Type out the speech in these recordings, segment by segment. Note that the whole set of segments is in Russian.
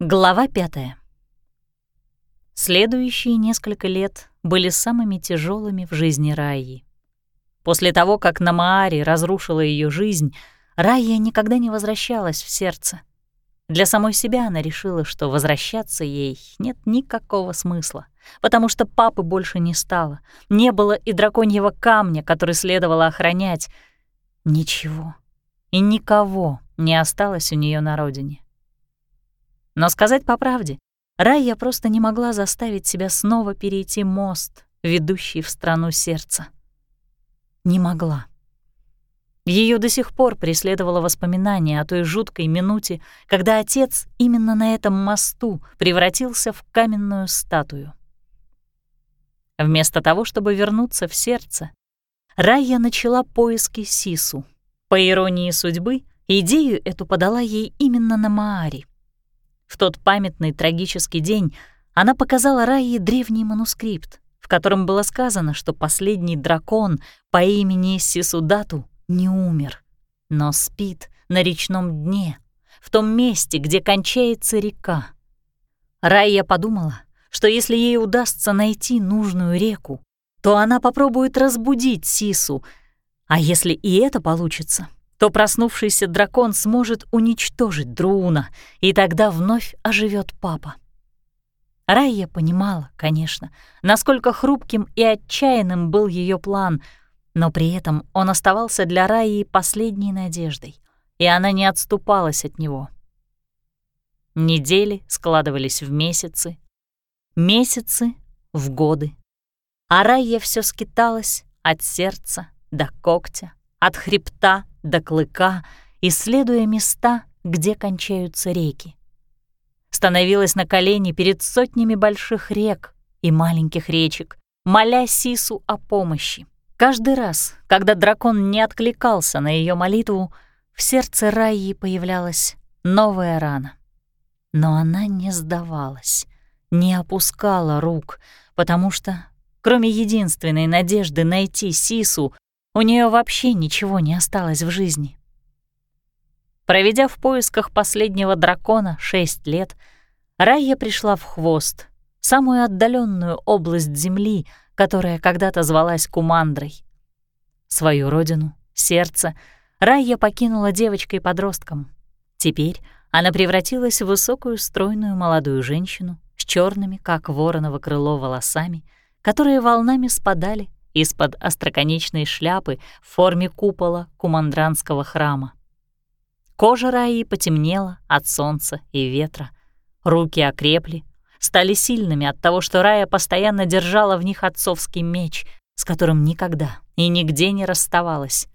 Глава пятая. Следующие несколько лет были самыми тяжелыми в жизни Раи. После того, как Намаари разрушила ее жизнь, Райя никогда не возвращалась в сердце. Для самой себя она решила, что возвращаться ей нет никакого смысла, потому что папы больше не стало, не было и драконьего камня, который следовало охранять. Ничего и никого не осталось у нее на родине. Но сказать по правде, Райя просто не могла заставить себя снова перейти мост, ведущий в страну сердца. Не могла. Ее до сих пор преследовало воспоминание о той жуткой минуте, когда отец именно на этом мосту превратился в каменную статую. Вместо того, чтобы вернуться в сердце, Райя начала поиски Сису. По иронии судьбы, идею эту подала ей именно на Маари. В тот памятный трагический день она показала Райе древний манускрипт, в котором было сказано, что последний дракон по имени Сисудату не умер, но спит на речном дне, в том месте, где кончается река. Райя подумала, что если ей удастся найти нужную реку, то она попробует разбудить Сису, а если и это получится, то проснувшийся дракон сможет уничтожить Друуна, и тогда вновь оживет папа. Райя понимала, конечно, насколько хрупким и отчаянным был ее план, но при этом он оставался для Раи последней надеждой, и она не отступалась от него. Недели складывались в месяцы, месяцы — в годы, а Райя все скиталась от сердца до когтя, от хребта до клыка, исследуя места, где кончаются реки. Становилась на колени перед сотнями больших рек и маленьких речек, моля Сису о помощи. Каждый раз, когда дракон не откликался на ее молитву, в сердце Раи появлялась новая рана. Но она не сдавалась, не опускала рук, потому что, кроме единственной надежды найти Сису, у нее вообще ничего не осталось в жизни. Проведя в поисках последнего дракона шесть лет, Райя пришла в хвост, самую отдаленную область земли, которая когда-то звалась Кумандрой. Свою родину, сердце, Райя покинула девочкой-подростком. Теперь она превратилась в высокую стройную молодую женщину с черными, как вороново крыло, волосами, которые волнами спадали из-под остроконечной шляпы в форме купола кумандранского храма. Кожа Раи потемнела от солнца и ветра, руки окрепли, стали сильными от того, что Рая постоянно держала в них отцовский меч, с которым никогда и нигде не расставалась.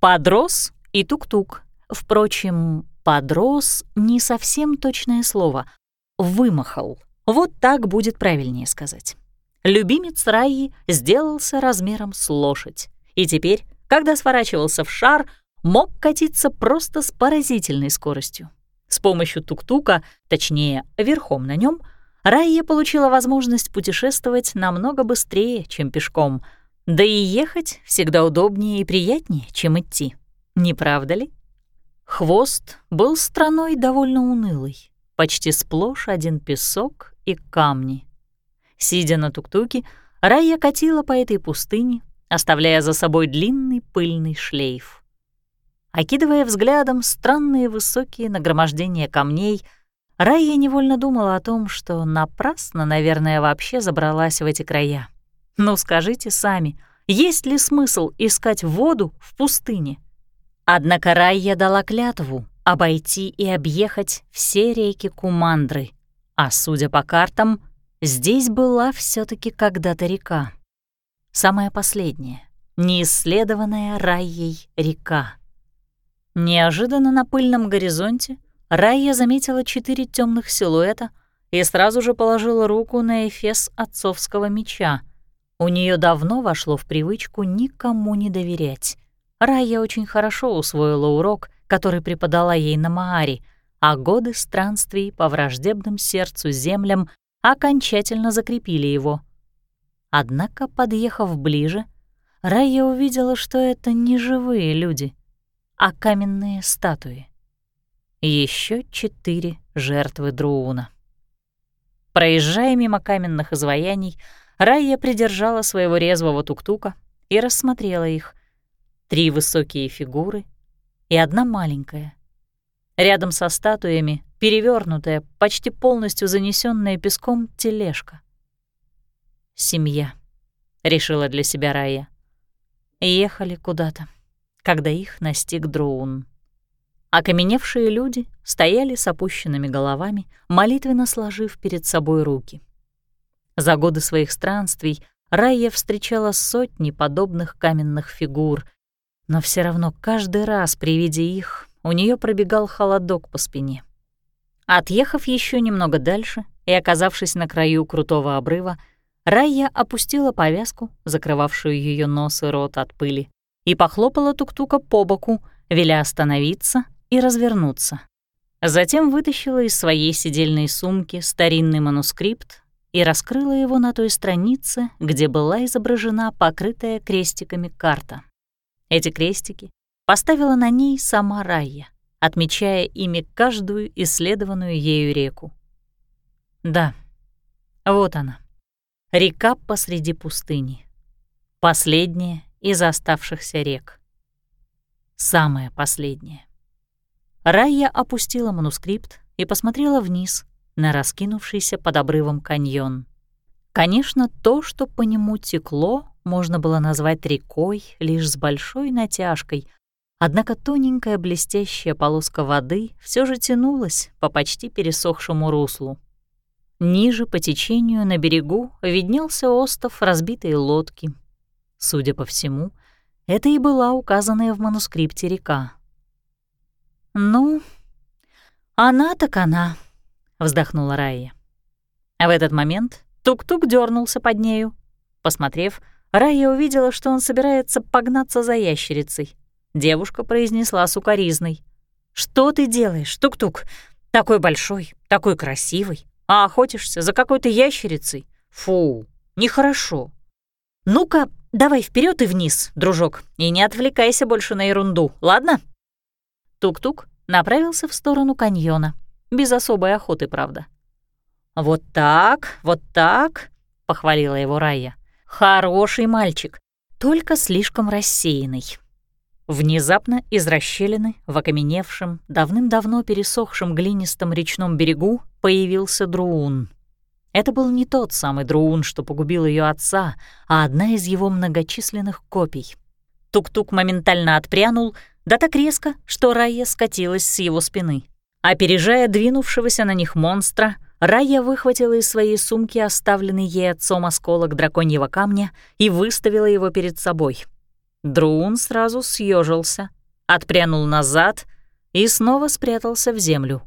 Подрос и тук-тук. Впрочем, подрос — не совсем точное слово. Вымахал. Вот так будет правильнее сказать любимец Раи сделался размером с лошадь, и теперь, когда сворачивался в шар, мог катиться просто с поразительной скоростью. С помощью тук-тука, точнее, верхом на нем, Райя получила возможность путешествовать намного быстрее, чем пешком, да и ехать всегда удобнее и приятнее, чем идти. Не правда ли? Хвост был страной довольно унылый, почти сплошь один песок и камни. Сидя на тук-туке, Райя катила по этой пустыне, оставляя за собой длинный пыльный шлейф. Окидывая взглядом странные высокие нагромождения камней, Райя невольно думала о том, что напрасно, наверное, вообще забралась в эти края. Ну скажите сами, есть ли смысл искать воду в пустыне? Однако Райя дала клятву обойти и объехать все реки Кумандры, а, судя по картам, Здесь была все таки когда-то река. Самая последняя, неисследованная Райей река. Неожиданно на пыльном горизонте Райя заметила четыре темных силуэта и сразу же положила руку на эфес отцовского меча. У нее давно вошло в привычку никому не доверять. Райя очень хорошо усвоила урок, который преподала ей на Мааре, а годы странствий по враждебным сердцу землям окончательно закрепили его. Однако, подъехав ближе, Райя увидела, что это не живые люди, а каменные статуи. еще четыре жертвы Друуна. Проезжая мимо каменных изваяний, Райя придержала своего резвого тук-тука и рассмотрела их. Три высокие фигуры и одна маленькая. Рядом со статуями перевернутая, почти полностью занесенная песком тележка. «Семья», — решила для себя Райя. Ехали куда-то, когда их настиг Дроун. Окаменевшие люди стояли с опущенными головами, молитвенно сложив перед собой руки. За годы своих странствий Райя встречала сотни подобных каменных фигур, но все равно каждый раз при виде их у нее пробегал холодок по спине. Отъехав еще немного дальше и оказавшись на краю крутого обрыва, Райя опустила повязку, закрывавшую ее нос и рот от пыли, и похлопала тук-тука по боку, веля остановиться и развернуться. Затем вытащила из своей сидельной сумки старинный манускрипт и раскрыла его на той странице, где была изображена покрытая крестиками карта. Эти крестики поставила на ней сама Райя, отмечая ими каждую исследованную ею реку. Да, вот она, река посреди пустыни, последняя из оставшихся рек. Самая последняя. Райя опустила манускрипт и посмотрела вниз на раскинувшийся под обрывом каньон. Конечно, то, что по нему текло, можно было назвать рекой лишь с большой натяжкой, однако тоненькая блестящая полоска воды все же тянулась по почти пересохшему руслу. Ниже по течению на берегу виднелся остов разбитой лодки. Судя по всему, это и была указанная в манускрипте река. «Ну, она так она», — вздохнула Райя. А в этот момент тук-тук дернулся под нею. Посмотрев, Райя увидела, что он собирается погнаться за ящерицей. Девушка произнесла сукоризной. «Что ты делаешь, тук-тук? Такой большой, такой красивый, а охотишься за какой-то ящерицей? Фу, нехорошо. Ну-ка, давай вперед и вниз, дружок, и не отвлекайся больше на ерунду, ладно?» Тук-тук направился в сторону каньона. Без особой охоты, правда. «Вот так, вот так», — похвалила его Райя. «Хороший мальчик, только слишком рассеянный». Внезапно из расщелины в окаменевшем, давным-давно пересохшем глинистом речном берегу появился Друун. Это был не тот самый Друун, что погубил ее отца, а одна из его многочисленных копий. Тук-тук моментально отпрянул, да так резко, что Райя скатилась с его спины. Опережая двинувшегося на них монстра, Райя выхватила из своей сумки оставленный ей отцом осколок драконьего камня и выставила его перед собой. Друун сразу съежился, отпрянул назад и снова спрятался в землю.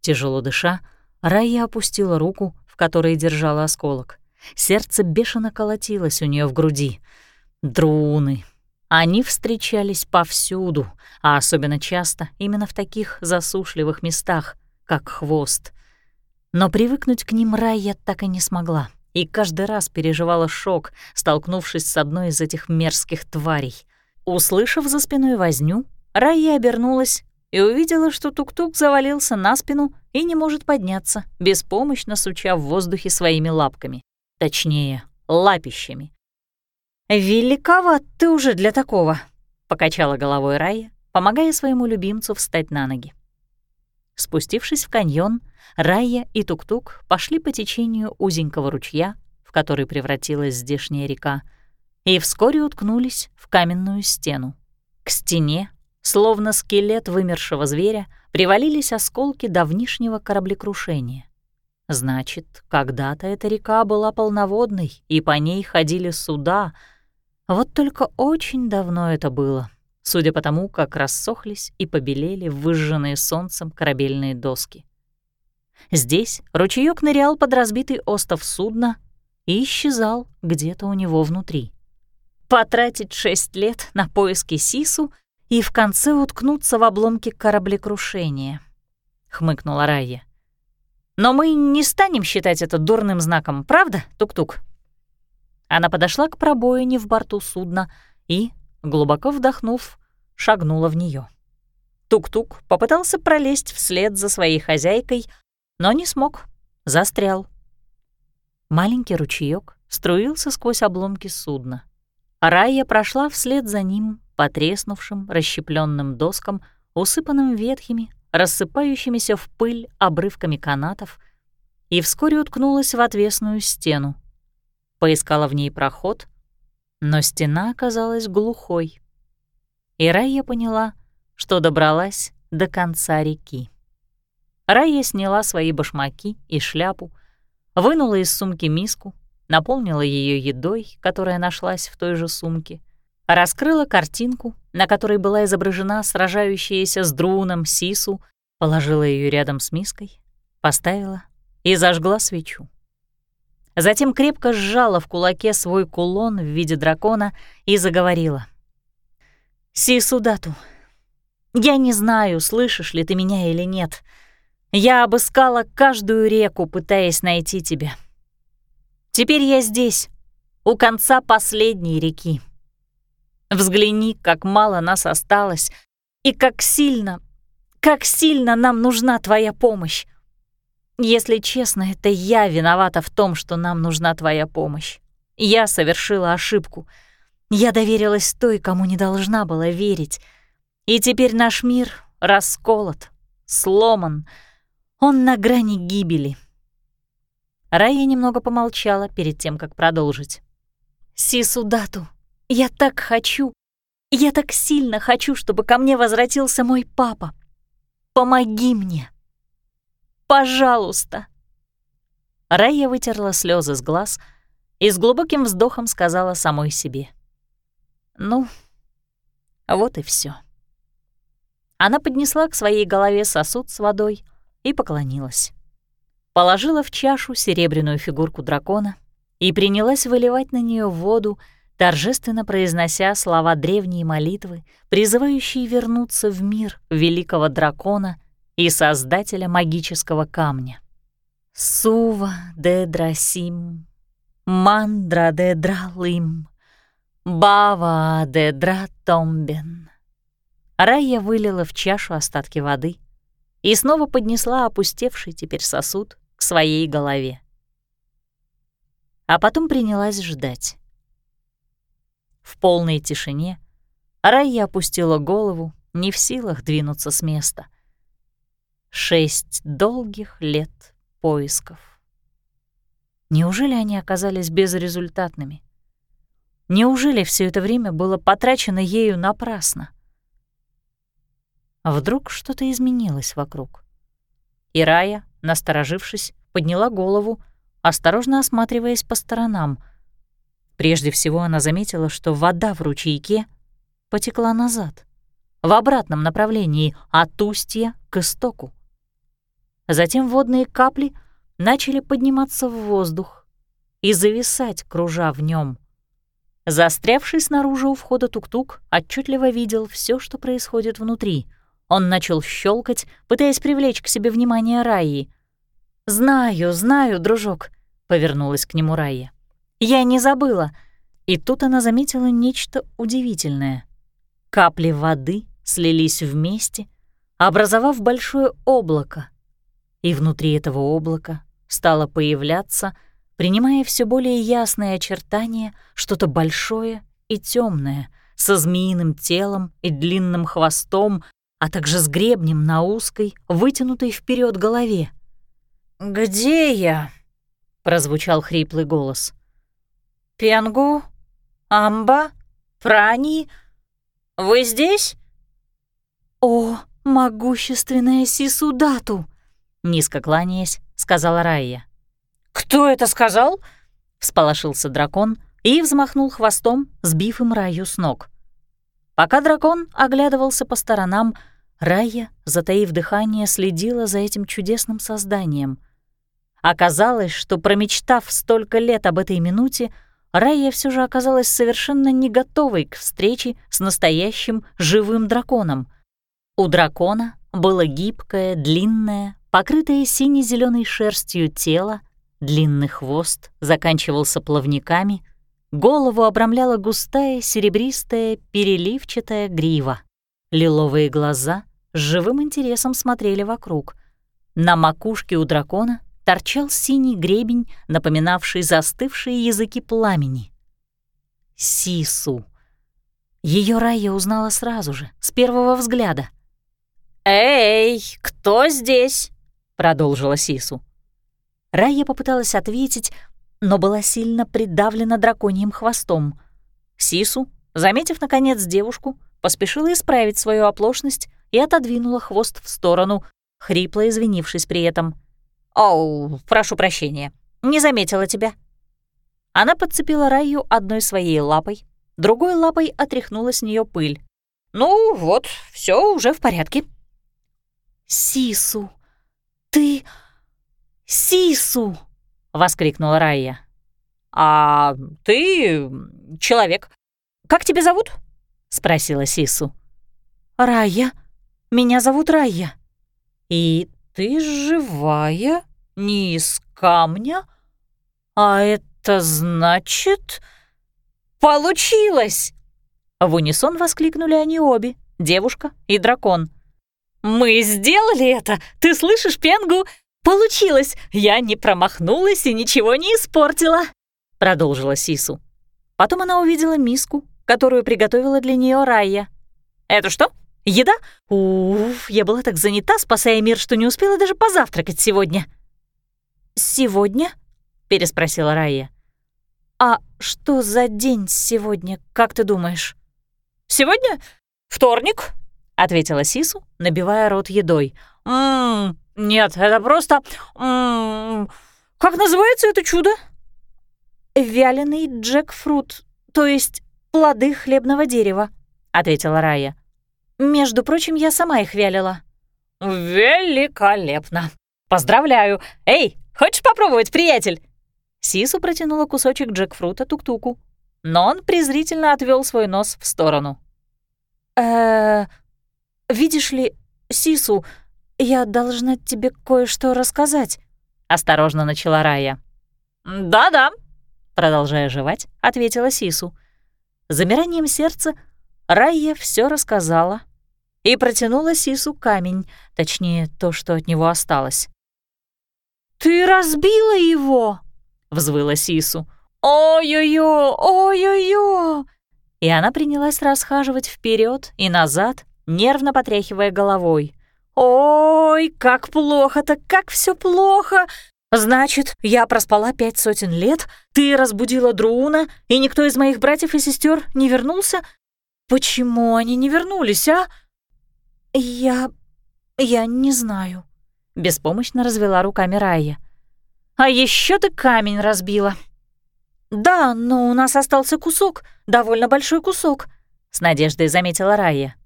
Тяжело дыша, Райя опустила руку, в которой держала осколок. Сердце бешено колотилось у нее в груди. Друуны, они встречались повсюду, а особенно часто именно в таких засушливых местах, как хвост. Но привыкнуть к ним Райя так и не смогла, и каждый раз переживала шок, столкнувшись с одной из этих мерзких тварей. Услышав за спиной возню, Райя обернулась и увидела, что тук-тук завалился на спину и не может подняться, беспомощно суча в воздухе своими лапками. Точнее, лапищами. «Великоват ты уже для такого», — покачала головой Рая, помогая своему любимцу встать на ноги. Спустившись в каньон, Рая и Тук-Тук пошли по течению узенького ручья, в который превратилась здешняя река, и вскоре уткнулись в каменную стену. К стене, словно скелет вымершего зверя, привалились осколки давнишнего кораблекрушения. Значит, когда-то эта река была полноводной, и по ней ходили суда — вот только очень давно это было, судя по тому, как рассохлись и побелели выжженные солнцем корабельные доски. Здесь ручеёк нырял под разбитый остов судна и исчезал где-то у него внутри. Потратить шесть лет на поиски Сису и в конце уткнуться в обломки кораблекрушения, — хмыкнула Райя. «Но мы не станем считать это дурным знаком, правда, Тук-Тук?» Она подошла к пробоине в борту судна и, глубоко вдохнув, шагнула в нее. Тук-тук попытался пролезть вслед за своей хозяйкой, но не смог, застрял. Маленький ручеёк струился сквозь обломки судна. Рая прошла вслед за ним по треснувшим, расщепленным доскам, усыпанным ветхими, рассыпающимися в пыль обрывками канатов, и вскоре уткнулась в отвесную стену. Поискала в ней проход, но стена оказалась глухой. И Рая поняла, что добралась до конца реки. Рая сняла свои башмаки и шляпу, вынула из сумки миску, наполнила ее едой, которая нашлась в той же сумке, раскрыла картинку, на которой была изображена сражающаяся с Друуном Сису, положила ее рядом с миской, поставила и зажгла свечу. Затем крепко сжала в кулаке свой кулон в виде дракона и заговорила. «Сису дату. Я не знаю, слышишь ли ты меня или нет, — я обыскала каждую реку, пытаясь найти тебя. Теперь я здесь, у конца последней реки. Взгляни, как мало нас осталось, и как сильно, как сильно нам нужна твоя помощь. Если честно, это я виновата в том, что нам нужна твоя помощь. Я совершила ошибку. Я доверилась той, кому не должна была верить. И теперь наш мир расколот, сломан — он на грани гибели. Рая немного помолчала перед тем, как продолжить. «Сисудату, я так хочу, я так сильно хочу, чтобы ко мне возвратился мой папа. Помоги мне. Пожалуйста!» Рая вытерла слезы с глаз и с глубоким вздохом сказала самой себе. «Ну, вот и все. Она поднесла к своей голове сосуд с водой, и поклонилась. Положила в чашу серебряную фигурку дракона и принялась выливать на нее воду, торжественно произнося слова древней молитвы, призывающие вернуться в мир великого дракона и создателя магического камня. «Сува де драсим, мандра де дралым, бава де дратомбен». Рая вылила в чашу остатки воды — и снова поднесла опустевший теперь сосуд к своей голове. А потом принялась ждать. В полной тишине Райя опустила голову, не в силах двинуться с места. Шесть долгих лет поисков. Неужели они оказались безрезультатными? Неужели все это время было потрачено ею напрасно? А вдруг что-то изменилось вокруг. И Рая, насторожившись, подняла голову, осторожно осматриваясь по сторонам. Прежде всего она заметила, что вода в ручейке потекла назад, в обратном направлении, от устья к истоку. Затем водные капли начали подниматься в воздух и зависать, кружа в нем. Застрявший снаружи у входа тук-тук отчетливо видел все, что происходит внутри — он начал щелкать, пытаясь привлечь к себе внимание Раи. «Знаю, знаю, дружок», — повернулась к нему Райя. «Я не забыла». И тут она заметила нечто удивительное. Капли воды слились вместе, образовав большое облако. И внутри этого облака стало появляться, принимая все более ясные очертания, что-то большое и темное, со змеиным телом и длинным хвостом, а также с гребнем на узкой, вытянутой вперед голове. «Где я?» — прозвучал хриплый голос. «Пенгу? Амба? Прани? Вы здесь?» «О, могущественная Сисудату!» — низко кланяясь, сказала Райя. «Кто это сказал?» — всполошился дракон и взмахнул хвостом, сбив им Раю с ног. Пока дракон оглядывался по сторонам, Рая, затаив дыхание, следила за этим чудесным созданием. Оказалось, что, промечтав столько лет об этой минуте, Рая все же оказалась совершенно не готовой к встрече с настоящим живым драконом. У дракона было гибкое, длинное, покрытое сине зеленой шерстью тело, длинный хвост заканчивался плавниками, голову обрамляла густая серебристая переливчатая грива, лиловые глаза с живым интересом смотрели вокруг. На макушке у дракона торчал синий гребень, напоминавший застывшие языки пламени. Сису. Ее Рая узнала сразу же, с первого взгляда. «Эй, кто здесь?» — продолжила Сису. Рая попыталась ответить, но была сильно придавлена драконьим хвостом. Сису, заметив, наконец, девушку, поспешила исправить свою оплошность и отодвинула хвост в сторону, хрипло извинившись при этом. «Оу, прошу прощения, не заметила тебя». Она подцепила Раю одной своей лапой, другой лапой отряхнула с нее пыль. «Ну вот, все уже в порядке». «Сису, ты... Сису!» — воскликнула Райя. «А ты человек. Как тебя зовут?» — спросила Сису. «Райя. Меня зовут Райя». «И ты живая, не из камня? А это значит...» «Получилось!» В унисон воскликнули они обе, девушка и дракон. «Мы сделали это! Ты слышишь, Пенгу? Получилось! Я не промахнулась и ничего не испортила!» Продолжила Сису. Потом она увидела миску, которую приготовила для нее Райя. «Это что? Еда? Уф, я была так занята, спасая мир, что не успела даже позавтракать сегодня». «Сегодня?» — переспросила Райя. «А что за день сегодня, как ты думаешь?» «Сегодня вторник», — ответила Сису, набивая рот едой. «Ммм, нет, это просто... Ммм, как называется это чудо?» «Вяленый джекфрут, то есть плоды хлебного дерева», — ответила Рая. «Между прочим, я сама их вялила». «Великолепно! Поздравляю! Эй, хочешь попробовать, приятель?» Сису протянула кусочек джекфрута тук-туку, но он презрительно отвел свой нос в сторону. э видишь ли, Сису, я должна тебе кое-что рассказать», — осторожно начала Рая. «Да-да», — продолжая жевать, ответила Сису. Замиранием сердца Рая все рассказала и протянула Сису камень, точнее, то, что от него осталось. «Ты разбила его!» — взвыла Сису. «Ой-ой-ой! Ой-ой-ой!» И она принялась расхаживать вперед и назад, нервно потряхивая головой. «Ой, как плохо-то, как все плохо! Значит, я проспала пять сотен лет, ты разбудила Друуна, и никто из моих братьев и сестер не вернулся? Почему они не вернулись, а?» «Я... я не знаю», — беспомощно развела руками Райя. А еще ты камень разбила». «Да, но у нас остался кусок, довольно большой кусок», — с надеждой заметила Рая.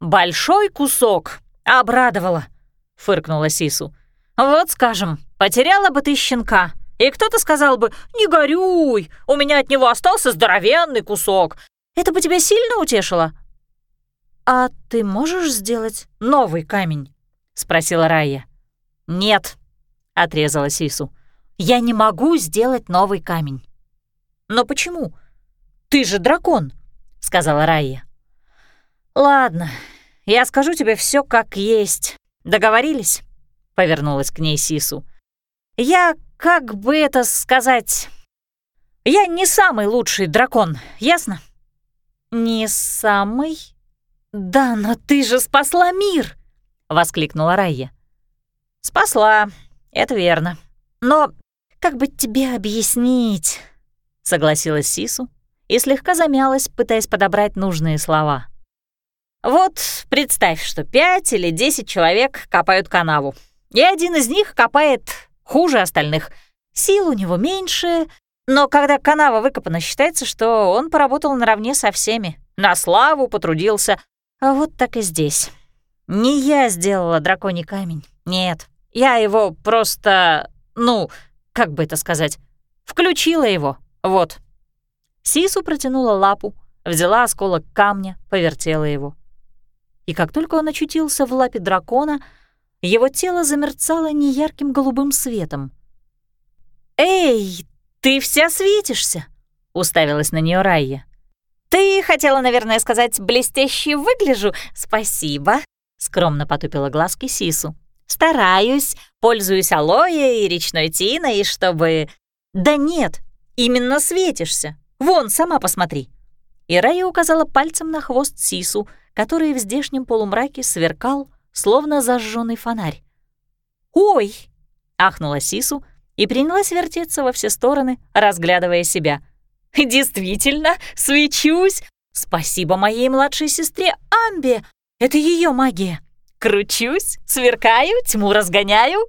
«Большой кусок? Обрадовала», — фыркнула Сису. «Вот, скажем, потеряла бы ты щенка, и кто-то сказал бы, «Не горюй, у меня от него остался здоровенный кусок». Это бы тебя сильно утешило?» «А ты можешь сделать новый камень?» — спросила Рая. «Нет», — отрезала Сису. Я не могу сделать новый камень». «Но почему? Ты же дракон», — сказала Райя. «Ладно, я скажу тебе все как есть. Договорились?» — повернулась к ней Сису. «Я, как бы это сказать... Я не самый лучший дракон, ясно?» «Не самый? Да, но ты же спасла мир!» — воскликнула Райя. «Спасла, это верно. Но как бы тебе объяснить?» — согласилась Сису и слегка замялась, пытаясь подобрать нужные слова. «Вот представь, что пять или десять человек копают канаву, и один из них копает хуже остальных. Сил у него меньше, но когда канава выкопана, считается, что он поработал наравне со всеми, на славу потрудился. А вот так и здесь. Не я сделала драконий камень, нет. Я его просто, ну, как бы это сказать, включила его, вот. Сису протянула лапу, взяла осколок камня, повертела его. И как только он очутился в лапе дракона, его тело замерцало неярким голубым светом. «Эй, ты вся светишься!» — уставилась на нее Райя. «Ты хотела, наверное, сказать «блестяще выгляжу»? Спасибо!» скромно потупила глазки Сису. «Стараюсь, пользуюсь алоэ и речной тиной, чтобы...» «Да нет, именно светишься. Вон, сама посмотри». И Рая указала пальцем на хвост Сису, который в здешнем полумраке сверкал, словно зажженный фонарь. «Ой!» — ахнула Сису и принялась вертеться во все стороны, разглядывая себя. «Действительно, свечусь! Спасибо моей младшей сестре Амбе! Это ее магия! Кручусь, сверкаю, тьму разгоняю!»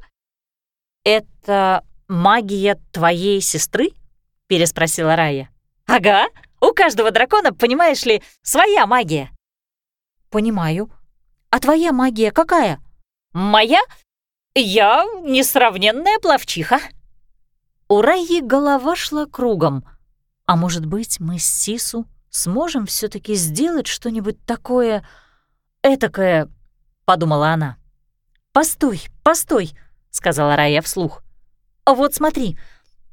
«Это магия твоей сестры?» — переспросила Рая. «Ага, у каждого дракона, понимаешь ли, своя магия». «Понимаю. А твоя магия какая?» «Моя? Я несравненная пловчиха». У Раи голова шла кругом. А может быть, мы с Сису сможем все таки сделать что-нибудь такое... этакое, — подумала она. «Постой, постой», — сказала Рая вслух. «А вот смотри,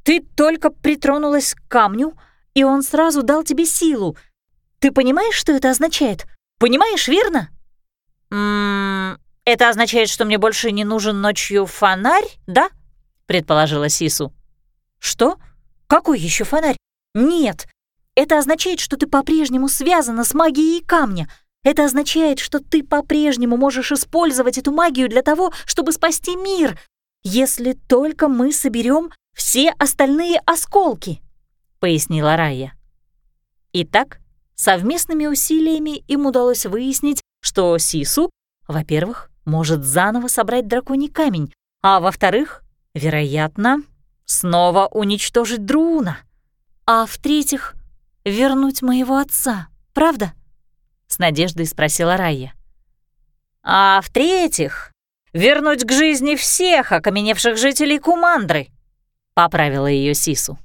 ты только притронулась к камню, и он сразу дал тебе силу. Ты понимаешь, что это означает? Понимаешь, верно?» «Ммм, это означает, что мне больше не нужен ночью фонарь, да?» — предположила Сису. «Что? Какой еще фонарь? Нет, это означает, что ты по-прежнему связана с магией камня. Это означает, что ты по-прежнему можешь использовать эту магию для того, чтобы спасти мир, если только мы соберем все остальные осколки», — пояснила Рая. Итак, совместными усилиями им удалось выяснить, что Сису, во-первых, может заново собрать драконий камень, а во-вторых, вероятно, снова уничтожить Друна. А в-третьих, вернуть моего отца, правда? С надеждой спросила Райя. А в-третьих, вернуть к жизни всех окаменевших жителей Кумандры, поправила ее Сису.